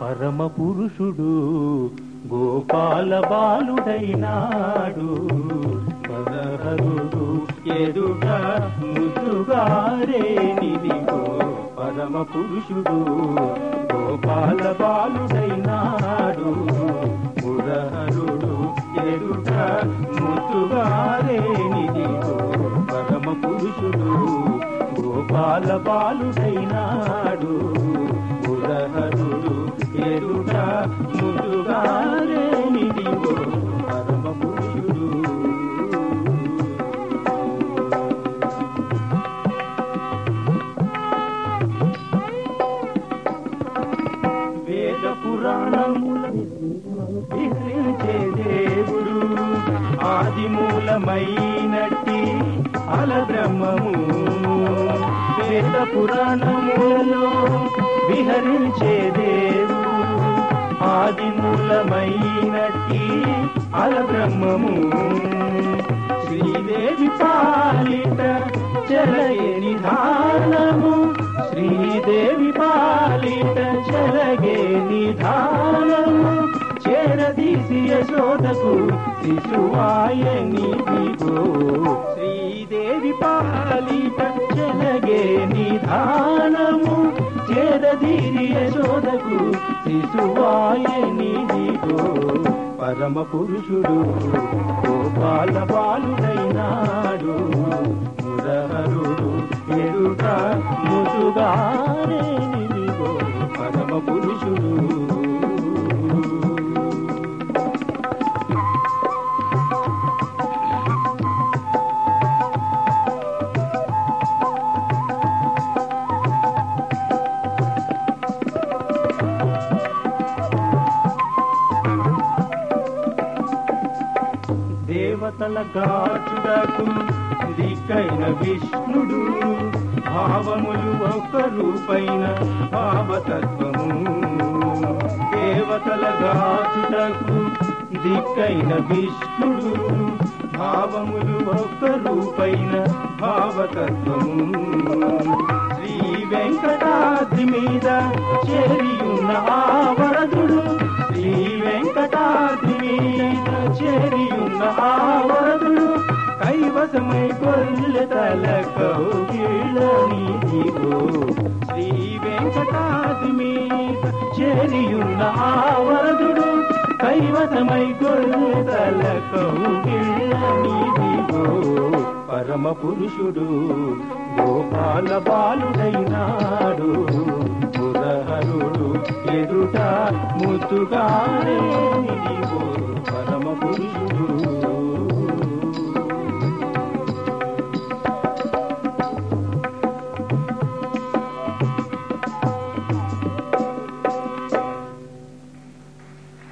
పరమ పురుషుడు గోపాల బాలుడైనాడు. పదహరుడు ఎదుట ముద్దుగారేనిదిగో పరమ పురుషుడు గోపాల బాలుడైనాడు. పురహరుడు ఎదుట ముద్దుగారేనిదిగో పరమ పురుషుడు గోపాల బాలుడైనాడు. వేద విహరించే దేవుడు ఆది మూలమైనట్టి అల బ్రహ్మము. వేద పురాణములలో విహరించే దేవుడు ఆది మూలమైనట్టి అల బ్రహ్మము. శ్రీదేవి పాలిత చలయ నిధానము. శ్రీదేవి పాలిత చల చేరదీసి యశోదకు శిశువాయే దిగో శ్రీదేవి పాలిట చలగే నిధానము. చేరదీరి యశోదకు శిశువాయే దిగో పరమ పురుషుడు గోపాల బాలుడైనాడు. మురహరుడు ఎరుట ముసుగానే నిలిగో పరమ పురుషుడు. దేవతల గాచుడకు దిక్కైన విష్ణుడు. భావములు ఒక రూపైన భావతత్వము. దేవతల గాచుడకు దిక్కైన విష్ణుడు. భావములు ఒక రూపైన భావతత్వము. శ్రీ వెంకటాద్రి మీద చేరియున్న ఆ వరదుడు. శ్రీ వెంకటాద్రి మీద చేరియున్న కైవసమై కొల్లె తల కౌగిళ్ళనిదిగో శ్రీ వెంకటాద్రి మీద చేరియున్న ఆ వరదుడు కైవసమై కొల్లె తల కౌగిళ్ళనిదిగో పరమ పురుషుడు గోపాల బాలుడైనాడు. మురహరుడు ఎదుట ముద్దుగానే